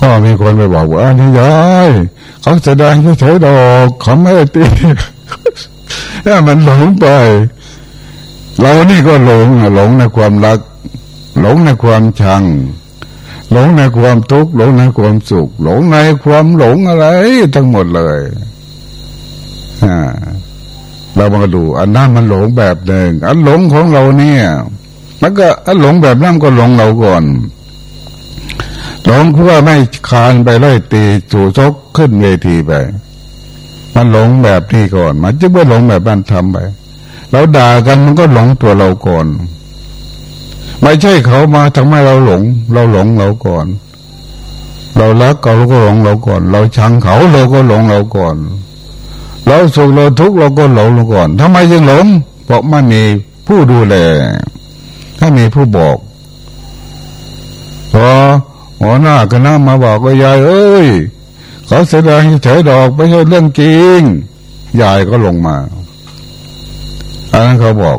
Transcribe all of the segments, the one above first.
ก็มีคนไปบอกว่านี่ยายเขาแสดงเฉยๆดอกเขาไม่ได้ตีถ้ามันหลงไป เรานี่ก็หลงหลงในความรัก หลงในความชัง หลงในความทุกข์หลงในความสุข หลงในความหลงอะไร ทั้งหมดเลยเรามาดู อันนั้นมันหลงแบบหนึ่งอันหลงของเราเนี่ย มันก็อันหลงแบบนั้นก็หลงเราก่อน หลงคือว่าไม่คานไปไล่ตีจู่ชกขึ้นเวทีไป มันหลงแบบนี้ก่อน มันจึงไม่หลงแบบนั้นทำไปเราด่ากันมันก็หลงตัวเราก่อน ไม่ใช่เขามาทำให้เราหลง เราหลงเราก่อน เรารักเขาเราก็หลงเราก่อน เราชังเขาเราก็หลงเราก่อน เราสุขเราทุกข์เราก็หลงเราก่อนทำไมจึงหลง เพราะมันมีผู้ดูแล ถ้ามีผู้บอกพอ หัวหน้าคณะมาบอกว่ายายเอ้ยเขาแสดงเฉยดอกไม่ใช่เรื่องจริงยายก็ลงมาอันนั้นเขาบอก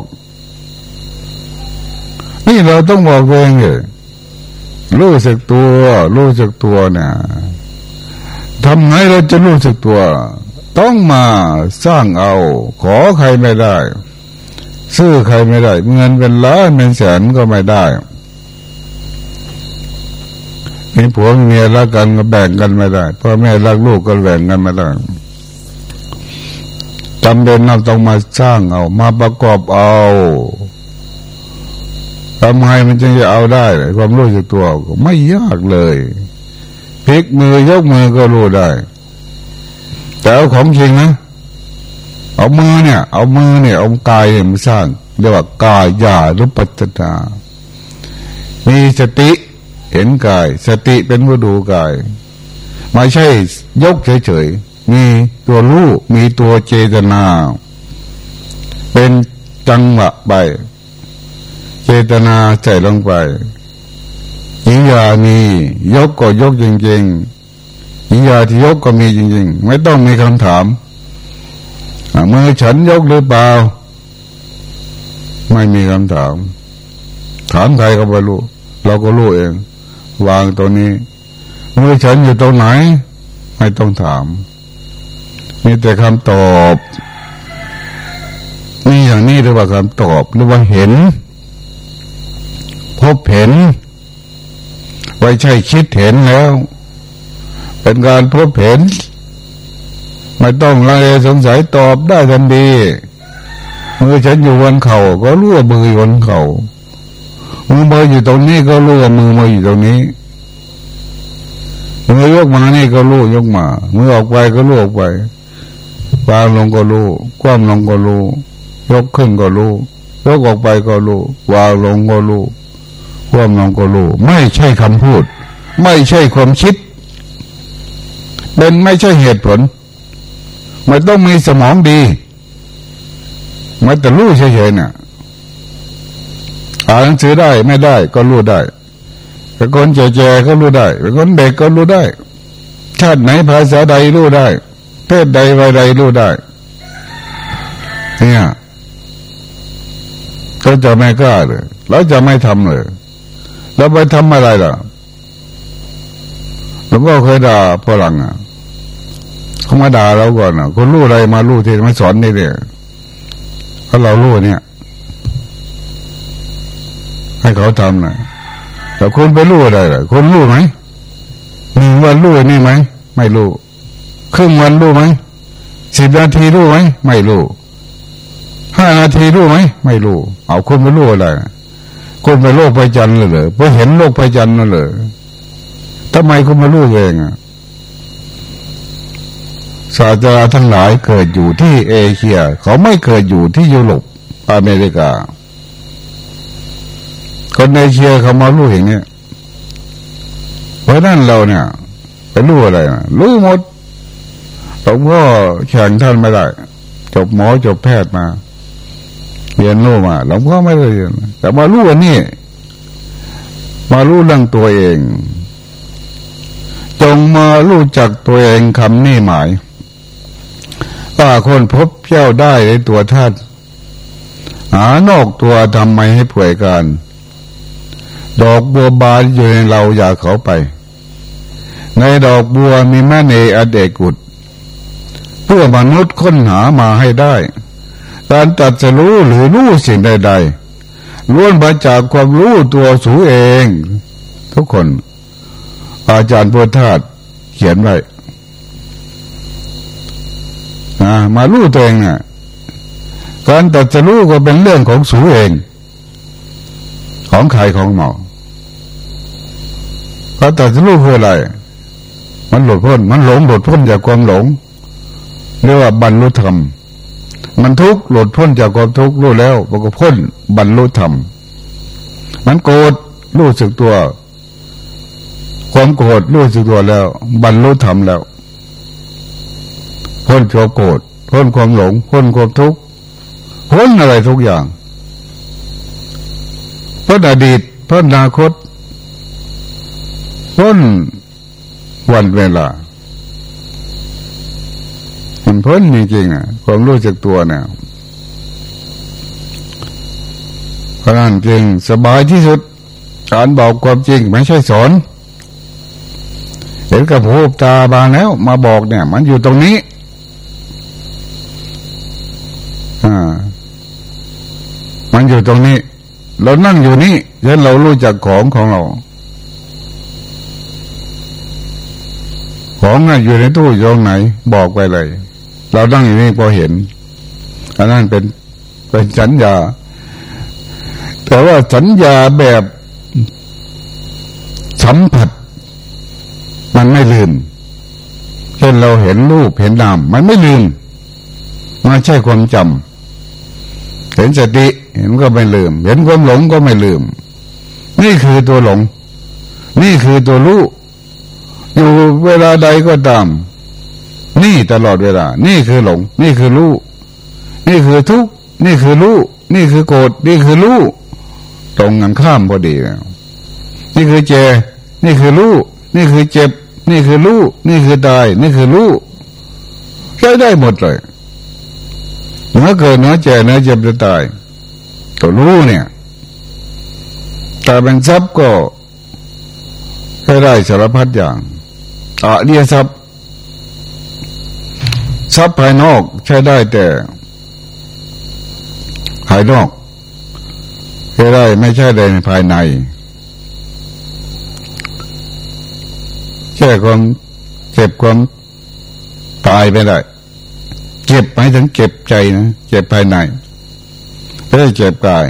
นี่เราต้องบอกเองเลยรู้สึกตัว รู้สึกตัวเนี่ยทำไงเราจะรู้สึกตัว ต้องมาสร้างเอา ขอใครไม่ได้ ซื้อใครไม่ได้ เงินเป็นล้านเป็นแสนก็ไม่ได้ มีผัวมีเมียรักกันก็แบ่งกันไม่ได้พ่อแม่รักลูกก็แบ่งกันไม่ได้จำเป็นเราต้องมาสร้างเอา มาประกอบเอาทำไงมันจึงจะเอาได้ความรู้สึกตัว ไม่ยากเลยพลิกมือยกมือก็รู้ได้ แต่เอาของจริงนะเอามือเนี่ย เอามือเนี่ยเอากายเนี่ยมาสร้างเรียกว่ากายยาลุปัจจามีสติ เห็นกาย สติเป็นผู้ดูกาย ไม่ใช่ยกเฉยๆ มีตัวรู้มีตัวเจตนา เป็นจังหวะไป เจตนาใจลงไปหิยามียกก็ยกจริงๆหิยาที่ยกก็มีจริง ๆ ไม่ต้องมีคำถามมือฉันยกหรือเปล่า ไม่มีคำถาม ถามใครก็ไม่รู้ เราก็รู้เอง วางตัวนี้มือฉันอยู่ตรงไหน ไม่ต้องถาม มีแต่คำตอบนี่อย่างนี้เรียกว่าคำตอบหรือว่าเห็น พบเห็น ไว้ใช่คิดเห็นแล้ว เป็นการพบเห็น ไม่ต้องลังเลสงสัยตอบได้ทันทีมือฉันอยู่บนเขา่าก็รู้ว่ามืออยู่บนเขา่า มือมือยู่ตรงนี้ก็รู้ว่ามือมาอยู่ตรงนี้มือยกมานี่ก็รู้ยกมามือออกไปก็รู้ออกไปวางลงก็รู้คว่ำลงก็รู้ยกขึ้นก็รู้ยกออกไปก็รู้วางลงก็รู้คว่ำลงก็รู้ไม่ใช่คำพูด ไม่ใช่ความคิด เป็นไม่ใช่เหตุผลไม่ต้องมีสมองดีมันแต่รู้เฉยๆเนี่ย อ่านหนังสือได้ไม่ได้ก็รู้ได้เป็นคนแก่ๆก็รู้ได้เป็นคนเด็กก็รู้ได้ ชาติไหนภาษาใดรู้ได้ เพศใดวัยใดรู้ได้ เนี่ยก็จะไม่กล้าเลยแล้วจะไม่ทำเลย แล้วไปทำอะไรล่ะหลวงพ่อเคยด่าฝรั่งอะเขามาด่าเราก่อนอะคนรู้อะไรมารู้ที่มาสอนนี่เนี่ยถ้าเรารู้เนี่ย ให้เขาทำนะแต่คนไปรู้อะไรล่ะคนรู้ไหมหนึ่งวันรู้นี่ไหมไม่รู้ครึ่งวันรู้ไหมสิบนาทีรู้ไหมไม่รู้ห้านาทีรู้ไหมไม่รู้เอาคนไปรู้อะไรคนไปโลกไปจันเลยเหรอไปเห็นโลกไปจันนั่นเลยทำไมคุณมารู้เองอะศาสตราทั้งหลายเกิดอยู่ที่เอเชีย เขาไม่เกิดอยู่ที่ยุโรปอเมริกา คนในเชียเขามารู้อย่างนี้เพราะนั่นเราเนี่ยไปรู้อะไรรู้หมดหลวงพ่อแข่งท่านไม่ได้ จบหมอจบแพทย์มาเรียนรู้มาหลวงพ่อไม่ได้เรียนแต่มารู้อันนี้ มารู้เรื่องตัวเอง จงมารู้จักตัวเองคำนี้หมายถ้าคนพบเจ้าได้ในตัวท่านหานอกตัวทำไมให้ป่วยกัน ดอกบัวบานอยู่ในเราอย่าเขาไป ในดอกบัวมีแม่เนอเดกุดเพื่อมนุษย์ค้นหามาให้ได้ การตัดจะรู้หรือรู้สิ่งใดๆล้วนมาจากความรู้ตัวสูเอง ทุกคน อาจารย์พุทธาสเขียนไว้มารู้ตัวเองอะการตัดจะรู้ก็เป็นเรื่องของสูเอง ของใครของหมอการตัดจะรู้คืออะไร มันหลุดพ้น มันหลงหลุดพ้นจากความหลง เรียกว่าบรรลุธรรม มันทุกข์หลุดพ้นจากความทุกข์รู้แล้วมันก็พ้นบรรลุธรรม มันโกรธรู้สึกตัว ความโกรธรู้สึกตัวแล้ว บรรลุธรรมแล้ว พ้นความโกรธพ้นความหลง พ้นความทุกข์พ้นอะไรทุกอย่าง พ้นอดีตพ้นอนาคตพ้นวันเวลา มันพ้นจริงๆอะความรู้จักตัวเนี่ยเพราะนั้นจริงสบายที่สุด การบอกความจริงไม่ใช่สอนเห็นกับหูตาบางแล้ว มาบอกเนี่ย มันอยู่ตรงนี้อ่ามันอยู่ตรงนี้ เรานั่งอยู่นี่ยันเรารู้จักของของเรา ของน่ะอยู่ในตู้ยองไหน บอกไปเลย เรานั่งอยู่นี่พอเห็นอันนั้นเป็นเป็นสัญญา แต่ว่าสัญญาแบบสัมผัส มันไม่ลืมเช่นเราเห็นรูปเห็นนามมันไม่ลืมไม่ใช่ความจำเห็นสติ เห็นก็ไม่ลืม เห็นความหลงก็ไม่ลืม นี่คือตัวหลง นี่คือตัวรู้อยู่เวลาใดก็ตาม นี่ตลอดเวลา นี่คือหลง นี่คือรู้ นี่คือทุกข์ นี่คือรู้ นี่คือโกรธ นี่คือรู้ ตรงกันข้ามพอดีนี่คือเจ นี่คือรู้ นี่คือเจ็บ นี่คือรู้ นี่คือตาย นี่คือรู้ใช้ได้หมดเลยเนื้อเกิดเนื้อเจเนื้อเจ็บจะตาย ตัวรู้เนี่ย แต่เป็นทรัพย์ก็ใช้ได้สารพัดอย่างอะเดียทรัพย์ทรัพย์ภายนอกใช้ได้แต่ภายนอกใช้ได้ไม่ใช่ในภายในแค่ความเจ็บความตายไปได้ เจ็บไปถึงเจ็บใจนะ เจ็บภายใน ไม่ได้เจ็บกาย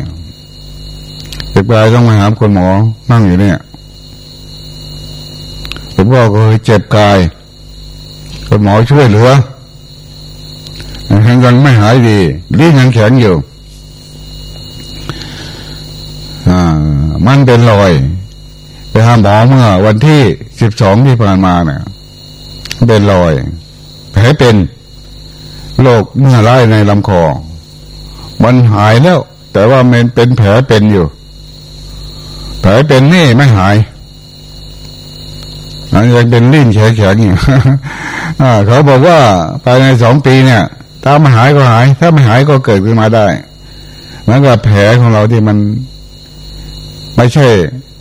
เจ็บกายต้องมาหาคนหมอนั่งอยู่เนี่ยผมบอก็เจ็บกายคนหมอช่วยเหลือยังยังไม่หายดีลิ้นยังแข็งอยู่อ่ามันเป็นรอยไปหาหมอเมื่อ วันที่สิบสองที่ผ่านมาเนี่ยเป็นรอยแผลเป็นโรคเมื่อไรในลำคอ มันหายแล้ว แต่ว่ามันเป็นแผลเป็นอยู่ แผลเป็นนี่ไม่หายนันยังเป็นลิ้นแข็งๆอยู่เขาบอกว่าภายในสองปีเนี่ย ถ้าไม่หายก็หาย ถ้าไม่หายก็เกิดขึ้นมาได้เหมือนกับแผลของเราที่มัน ไม่ใช่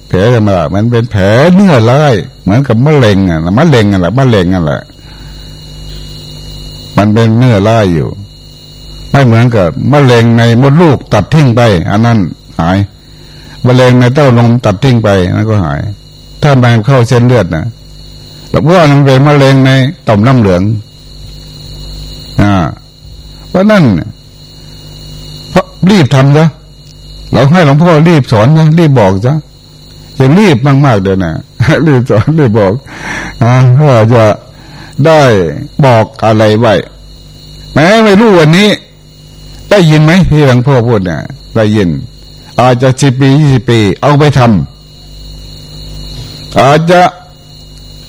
แผลธรรมดามันเป็นแผลเนื้อร้ายเหมือนกับมะเร็งอะมะเร็งอะแหละมะเร็งอะแหละมันเป็นเนื้อร้ายอยู่ ไม่เหมือนกับมะเร็งในมดลูกตัดทิ้งไป อันนั้นหายมะเร็งในเต้านมตัดทิ้งไปนั่นก็หาย ถ้ามันเข้าเส้นเลือดนะหลวงพ่อมันเป็นมะเร็งในต่อมน้ำเหลืองอ่าเพราะนั่นเพราะรีบทำซะเราให้หลวงพ่อรีบสอนนะรีบบอกซะอย่ารีบมากๆเดี๋ยวนะรีบสอนรีบบอกอ่าเพื่อจะได้บอกอะไรไว้แม้ไม่รู้วันนี้ ได้ยินไหมที่หลวงพ่อพูดเนี่ยได้ยิน อาจจะสิบปียี่สิบปี เอาไปทำอาจจะ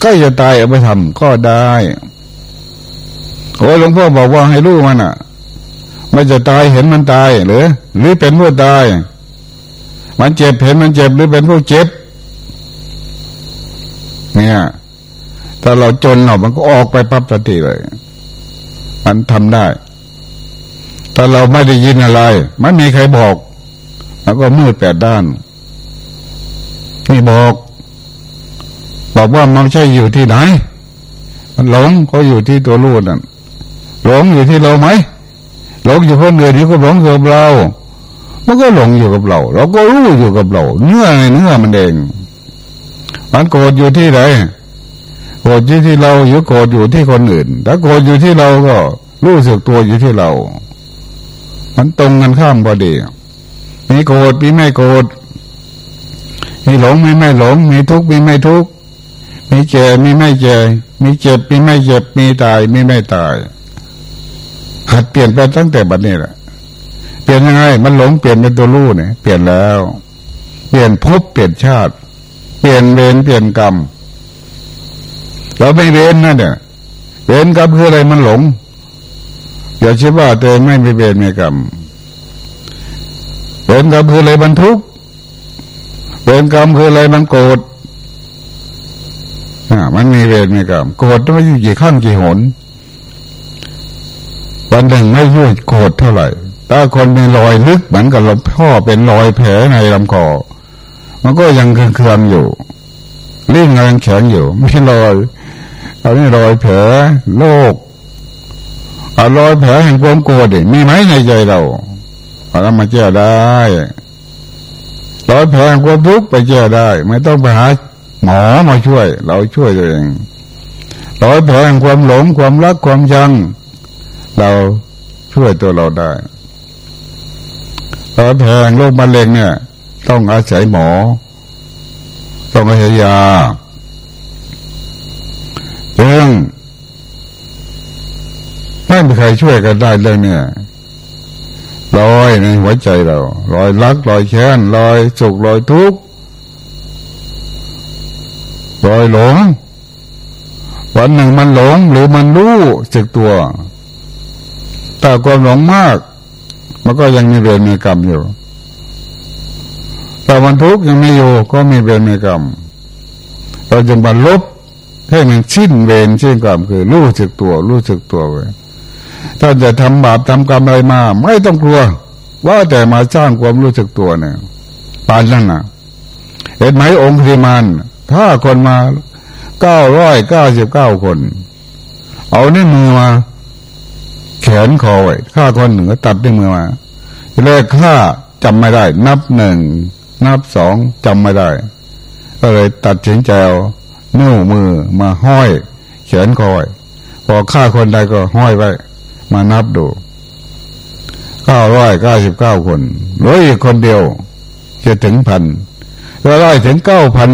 ก็จะตายเอาไปทำก็ได้โอ้หลวงพ่อบอกว่าให้รู้มันอะ มันจะตายเห็นมันตายหรือ หรือเป็นผู้ตาย มันเจ็บเห็นมันเจ็บหรือเป็นผู้เจ็บ เนี่ยถ้าเราจนเรามันก็ออกไปปั๊บทันทีเลย มันทำได้ ถ้าเราไม่ได้ยินอะไร ไม่มีใครบอก แล้วก็มืดแปดด้านนี่บอกบอกว่ามันใช่อยู่ที่ไหน มันหลงก็อยู่ที่ตัวรู้นั่นหลงอยู่ที่เราไหมหลงอยู่คนอื่นนี่ก็หลงอยู่กับเรา มันก็หลงอยู่กับเรา เราก็รู้อยู่กับเราเนื้อในเนื้อมันเอง มันโกรธอยู่ที่ไหนโกรธอยู่ที่เราอยู่โกรธอยู่ที่คนอื่นถ้าโกรธอยู่ที่เราก็รู้สึกตัวอยู่ที่เรา มันตรงกันข้ามพอดีมีโกรธมีไม่โกรธมีหลงมีไม่หลง มีทุกข์มีไม่ทุกข์มีเจ็บมีไม่เจ็บมีเจ็บมีไม่เจ็บมีตายมีไม่ตาย หัดเปลี่ยนไปตั้งแต่บัดนี้แหละเปลี่ยนยังไง มันหลงเปลี่ยนเป็นตัวรู้เนี่ยเปลี่ยนแล้ว เปลี่ยนภพเปลี่ยนชาติ เปลี่ยนเวรเปลี่ยนกรรมเราไม่เวรนะเนี่ยเวรกรรมคืออะไรมันหลง อย่าคิดว่าตัวเองไม่มีเวรมีกรรมเวรกรรมคืออะไรมันทุกข์เวรกรรมคืออะไรมันโกรธมันมีเวรมีกรรมโกรธไม่อยู่กี่ขั้นกี่หนวันหนึ่งไม่ยุ่ยโกรธเท่าไหร่ ถ้าคนมีรอยลึกเหมือนกับลำพ่อเป็นรอยแผลในลำคอ มันก็ยังเคืองอยู่ริ่งยังแข็งอยู่ไม่รอยเอานี่รอยแผลโรค รอยแผลแห่งความโกรธมีไหมในใจเราเรามาแก้ได้รอยแผลแห่งความทุกข์ไปแก้ได้ ไม่ต้องไปหาหมอมาช่วย เราช่วยตัวเองรอยแผลแห่งความหลงความรักความชัง เราช่วยตัวเราได้รอยแผลแห่งโรคมะเร็งเนี่ย ต้องอาศัยหมอ ต้องอาศัยยาเรื่อง ไม่มีใครช่วยกันได้เรื่องเนี่ยรอยในหัวใจเรารอยรักรอยแค้นรอยสุขรอยทุกข์รอยหลง วันหนึ่งมันหลงหรือมันรู้สึกตัวถ้าความหลงมาก มันก็ยังมีเวรมีกรรมอยู่แต่มันทุกข์ยังไม่อยู่ก็มีเวรมีกรรมเราจึงบรรลุให้มันชิ้นเวรชิ้นกรรมคือรู้สึกตัว รู้สึกตัวไว้ ถ้าจะทำบาปทำกรรมอะไรมา ไม่ต้องกลัว ว่าแต่มาสร้างความรู้สึกตัวเนี่ยปานนั่นน่ะเห็นไหมองค์ริมานถ้าคนมาเก้าร้อยเก้าสิบเก้าคน เอาในมือมา แขนคอไว้ฆ่าคนหนึ่งก็ตัดด้วยมือมาแรกฆ่าจำไม่ได้ นับหนึ่งนับสองจำไม่ได้ ก็เลยตัดสินใจเอานิ้วมือมาห้อยแขนคอย พอฆ่าคนใดก็ห้อยไว้ มานับดูเก้าร้อยเก้าสิบเก้าคนร้อยคนเดียวจะถึงพันร้อยถึงเก้าพัน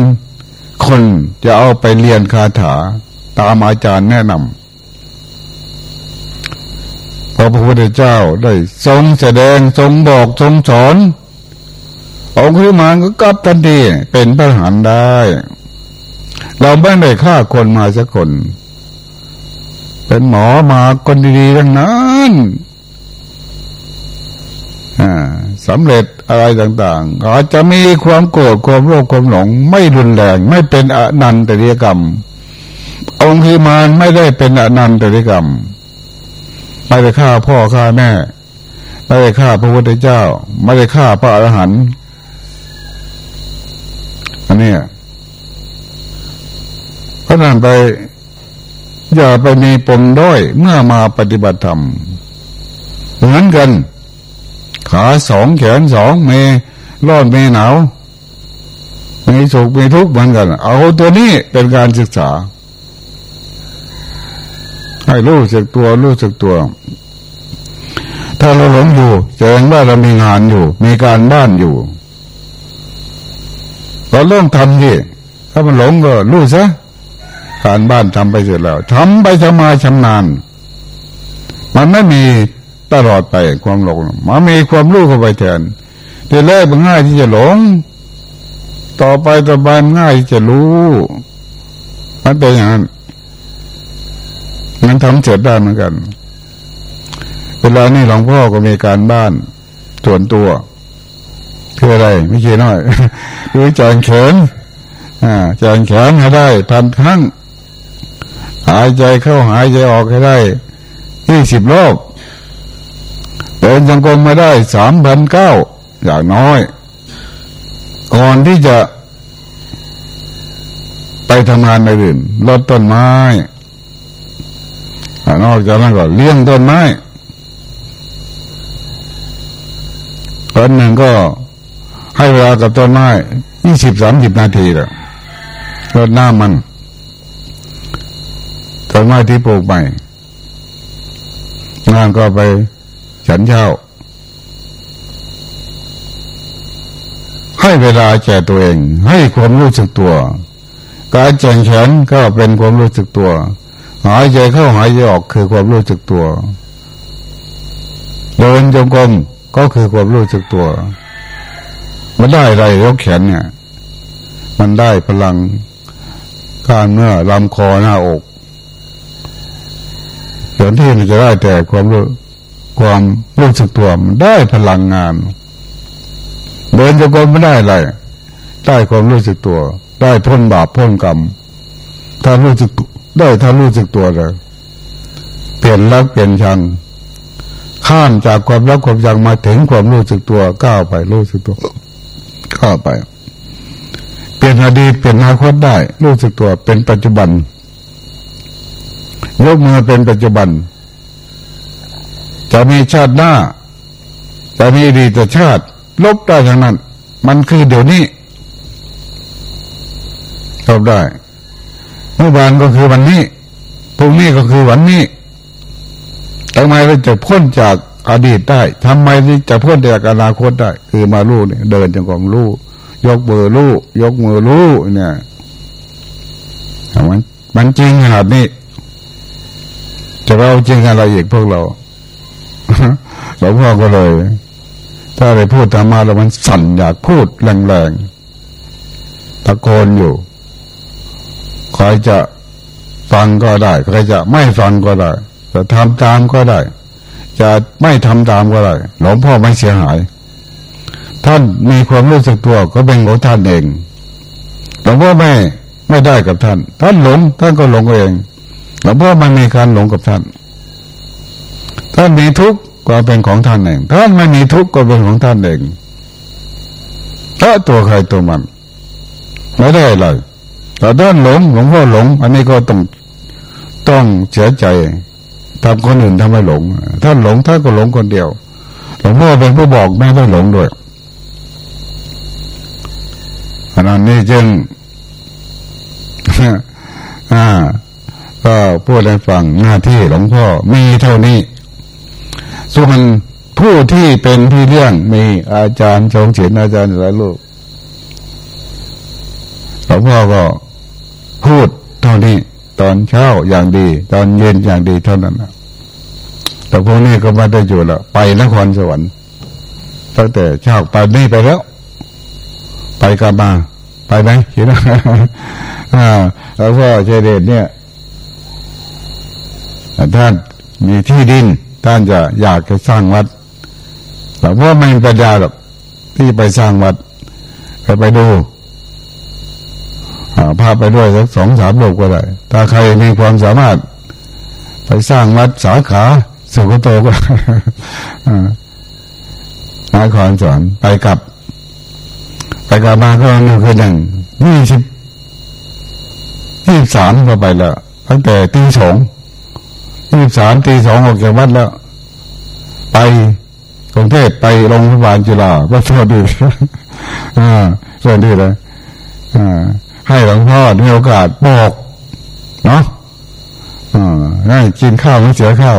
คนจะเอาไปเรียนคาถา ตามอาจารย์แนะนำพระพุทธเจ้าได้ทรงแสดงทรงบอกทรงสอนองค์ขึ้นมาก็กลับทันทีเป็นพระหันได้ เราไม่ได้ฆ่าคนมาสักคน เป็นหมอมาคนดีๆทั้งนั้นสำเร็จอะไรต่างๆ อาจจะมีความโกรธความโลภความหลง ไม่รุนแรง ไม่เป็นอนันตริยกรรม องค์คือมานไม่ได้เป็นอนันตริยกรรม ไม่ได้ฆ่าพ่อฆ่าแม่ ไม่ได้ฆ่าพระพุทธเจ้า ไม่ได้ฆ่าพระอรหันต์อันนี้เพราะนั้นไป อย่าไปมีปมด้อยเมื่อมาปฏิบัติธรรม เหมือนกัน ขาสองแขนสองเมร้อนเมหนาวมีสุขมีทุกข์เหมือนกัน เอาตัวนี้เป็นการศึกษา ให้รู้สึกตัวรู้สึกตัว ถ้าเราหลงอยู่แสดงว่าเรามีงานอยู่ มีการบ้านอยู่เราเริ่มทำที่ถ้ามันหลงก็รู้ซะ การบ้านทำไปเสร็จแล้วทำไปทำมาชำนาญ มันไม่มีตลอดไปความหลงมันมีความรู้เข้าไปแทนทีแรกมันง่ายที่จะหลง ต่อไปต่อไปมันง่ายที่จะรู้ มันเป็นอย่างนั้นมันทำเสร็จได้เหมือนกัน เวลานี้หลวงพ่อก็มีการบ้านส่วนตัวคืออะไรไม่ใช่น้อยดูจานเขินอ่าจานแขนให้ได้พันครั้ง หายใจเข้าหายใจออกให้ได้ยี่สิบรอบเดินยังกรมมาได้สามพันเก้าอย่างน้อย ก่อนที่จะ ไปทำงานในอื่นลดต้นไม้นอกจากนั้นก็เลี้ยงต้นไม้คนหนึ่งก็ให้เวลากับต้นไม้ยี่สิบสามสิบนาทีแล้วรดน้ำมัน ต้นไม้ที่ปลูกใหม่งานก็ไปฉันเช้า ให้เวลาแก่ตัวเอง ให้ความรู้สึกตัว การแจงแขนก็เป็นความรู้สึกตัว หายใจเข้าหายใจออกคือความรู้สึกตัว เดินจงกรมก็คือความรู้สึกตัว มันได้อะไรยกแขนเนี่ย มันได้พลังการเมื่อลำคอหน้าอก นที่มันจะได้แต่ความรู้ความรู้สึกตัวมันได้พลังงาน เดินจะกรมไม่ได้อะไรได้ความรู้สึกตัว ได้พ้นบาปพ้นกรรมถ้ารู้สึกได้ถ้ารู้สึกตัวเลยเปลี่ยนรักเปลี่ยนชังข้ามจากความรักความชังมาถึงความรู้สึกตัวก้าวไปรู้สึกตัวก้าวไป เปลี่ยนอดีตเปลี่ยนอนาคตได้ รู้สึกตัวเป็นปัจจุบัน ยกมือเป็นปัจจุบัน จะมีชาติหน้าจะมีดีแต่ชาติ ลบได้ทั้งนั้น มันคือเดี๋ยวนี้ลบได้เมื่อวานก็คือวันนี้พรุ่งนี้ก็คือวันนี้ทำไมเราจะพ้นจากอดีตได้ทำไมจะพ้นจากอนาคตได้ คือมาลู่เนี่ยเดินจงกรมลู่ยกมือลู่ยกมือลู่เนี่ยมันมันจริงขนาดนี้ จะเราจริงอะไรอีกพวกเราหลวงพ่อก็เลย ถ้าได้พูดธรรมะแล้วมันสั่นอยากพูดแรงๆตะโกนอยู่ใครจะฟังก็ได้ใครจะไม่ฟังก็ได้จะทำตามก็ได้ จะไม่ทำตามก็ได้หลวงพ่อไม่เสียหาย ท่านมีความรู้สึกตัวก็เป็นของท่านเองหลวงพ่อไม่ไม่ได้กับท่าน ท่านหลงท่านก็หลงเอง หลวงพ่อมันมีการหลงกับท่าน ท่านมีทุกข์ก็เป็นของท่านเอง ท่านไม่มีทุกข์ก็เป็นของท่านเองถ้าตัวใครตัวมัน ไม่ได้เลยแต่ท่านหลงหลวงพ่อหลง อันนี้ก็ต้องต้องเสียใจทำคนอื่นทำให้หลง ท่านหลงท่านก็หลงคนเดียว หลวงพ่อเป็นผู้บอกไม่ได้หลงด้วยขณะนี้จึงอ่า พูดให้ฟังหน้าที่หลวงพ่อมีเท่านี้ ส่วนผู้ที่เป็นพี่เลี้ยงมีอาจารย์ชงเฉียนอาจารย์หลายลูกหลวงพ่อก็พูดเท่านี้ ตอนเช้าอย่างดี ตอนเย็นอย่างดีเท่านั้นแต่พวกนี้ก็มาได้อยู่แล้วไปนครสวรรค์ตั้งแต่เช้าไปนี่ไปแล้ว ไปกลับมา ไปไหมเห็นไหมอ่าแล้วพ่อเจเดชเนี่ย ท่านมีที่ดินท่านจะอยากจะสร้างวัดแต่ว่าไม่มีปัญญาหรอกที่ไปสร้างวัดไปไปดูพาไปด้วยสักสองสามโลกก็ได้ ถ้าใครมีความสามารถ ไปสร้างวัดสาขาสุขโตก็นาครสอนไปกลับ ไปกลับมาก็หนึ่งคือหนึ่งยี่สิบยี่สามก็ไปแล้วตั้งแต่ตีสอง ยี่สามตีสองออกจากวัดแล้ว ไปกรุงเทพไปโรงพยาบาลจุฬาวัดสวัสดีอ่าสวัสดีเลยอ่าให้หลวงพ่อมีโอกาสบอกเนาะอ่าให้กินข้าวไม่เสียข้าว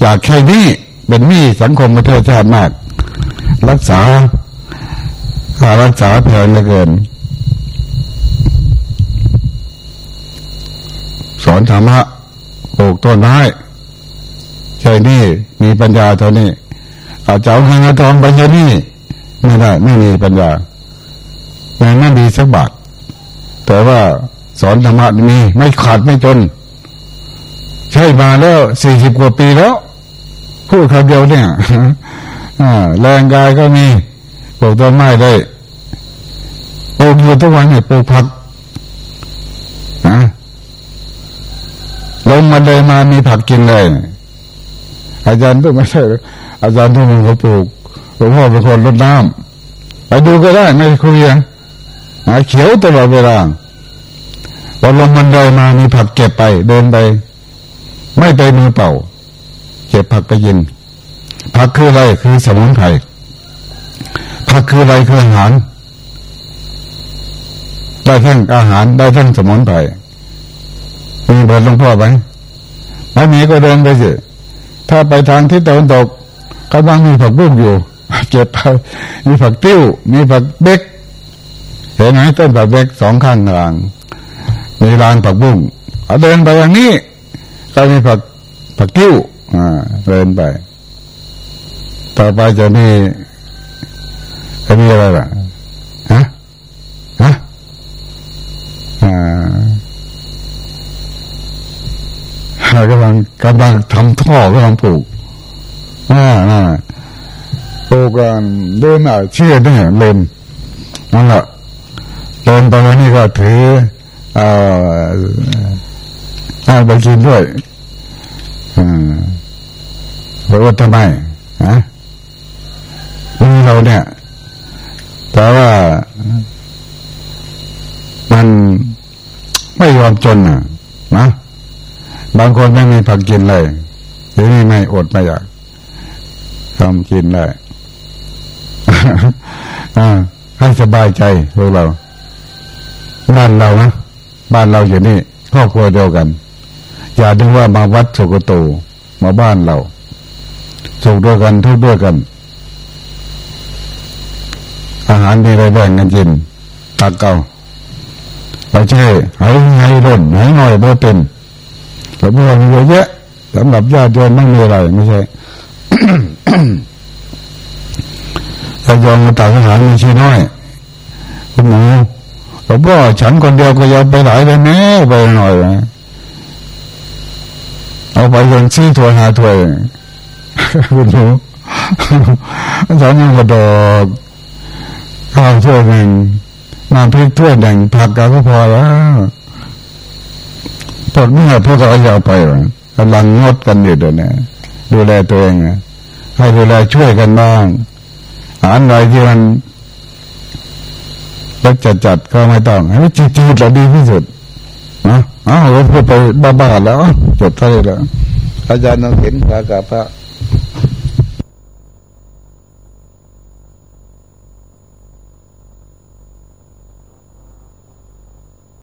อยากแค่นี้เป็นมีสังคมประเทศชาติมาก รักษาค่ารักษาแพงเหลือเกิน สอนธรรมะ ลูกต้นไม้ใช่นี่มีปัญญาเท่านี้อาจจะเอาเงินทองไปใช่นี่ไม่ได้ไม่มีปัญญาไม่ไม่ดีสักบาทแต่ว่าสอนธรรมะมีไม่ขาดไม่จน ใช่มาแล้วสี่สิบกว่าปีแล้ว พูดคำเดียวเนี่ยแรงกายก็มีปลูกต้นไม้ได้ปลูกอยู่ทุกวันเนี่ยปลูกผักนะ ลงมาเลยมามีผักกินเลย อาจารย์ต้องไม่ใช่ อาจารย์ทุกคนเขาปลูกหลวงพ่อเป็นคนรดน้ำไปดูก็ได้ไม่คุยอะเขียวตลอดเวลาพอลงมันเดินมามีผักเก็บไป เดินไป ไม่ไปมือเปล่า เก็บผักไปยินผักคืออะไรคือสมุนไพรผักคืออะไรคืออาหาร ได้ทั้งอาหารได้ทั้งสมุนไพร มีเบอร์หลวงพ่อไหมไม่มีก็เดินไปสิถ้าไปทางทิศตะวันตกกำลังมีผักบุ้งอยู่เก็บไปมีผักติ้ว มีผักเบกเห็นไหมต้นผักเบกสองข้างทางมีลานผักบุ้งเอาเดินไปอย่างนี้ก็มีผักผักติ้วอ่าเดินไป ต่อไปจะมีจะมีอะไรล่ะฮะฮะอ่า กำลังทำท่อกำลังปลูกอ่าอ่าปลูกกันเดินอะเชื่อเนี่ยเลนนั่นแหละเดินไปวันนี้ก็ถือเอ่ออ่าไปกินด้วยอ่าเพราะว่าทำไมฮะนี่เราเนี่ย แต่ว่ามันไม่ยอมจนอะนะ บางคนไม่มีผักกินเลยหรือไม่อดไม่อยากทำกินได้ให้สบายใจพวกเรา บ้านเรานะบ้านเราอยู่นี่ครอบครัวเดียวกัน อย่าดึงว่ามาวัดสุกโตมาบ้านเราสุขด้วยกันทุกด้วยกัน อาหารมีอะไรแบ่งกันกินตักเกาไม่ใช่หายหายร่นหายหน่อยบ่เป็น แต่เมื่อมีเยอะแยะสำหรับญาติโยมไม่มีอะไรไม่ใช่ถ้ายมมาตักอาหารมีชิ้น้อยคุณหมูหลวงพ่อฉันคนเดียวก็ยอมไปหลายเลยแม่ไปหน่อยเอาไปยังซื้อถวยหาถวยคุณหมูสอนยังกระดอกข้าวถ้วยหนึ่งน้ำพริกถ้วยหนึ่งผักก็พอแล้ว พวกนี้พวกเราเอาไปกำลังงดกันอยู่เดี๋ยวนี้ดูแลตัวเองให้ดูแลช่วยกันบ้างอาหารอะไรที่มันรสจัดจัดก็ไม่ต้องให้จิตจิตเราดีที่สุดนะอ้าวเราพูดไปบ้าๆแล้วจบเท่านี้แล้วอาจารย์นองเห็นพระกับพระ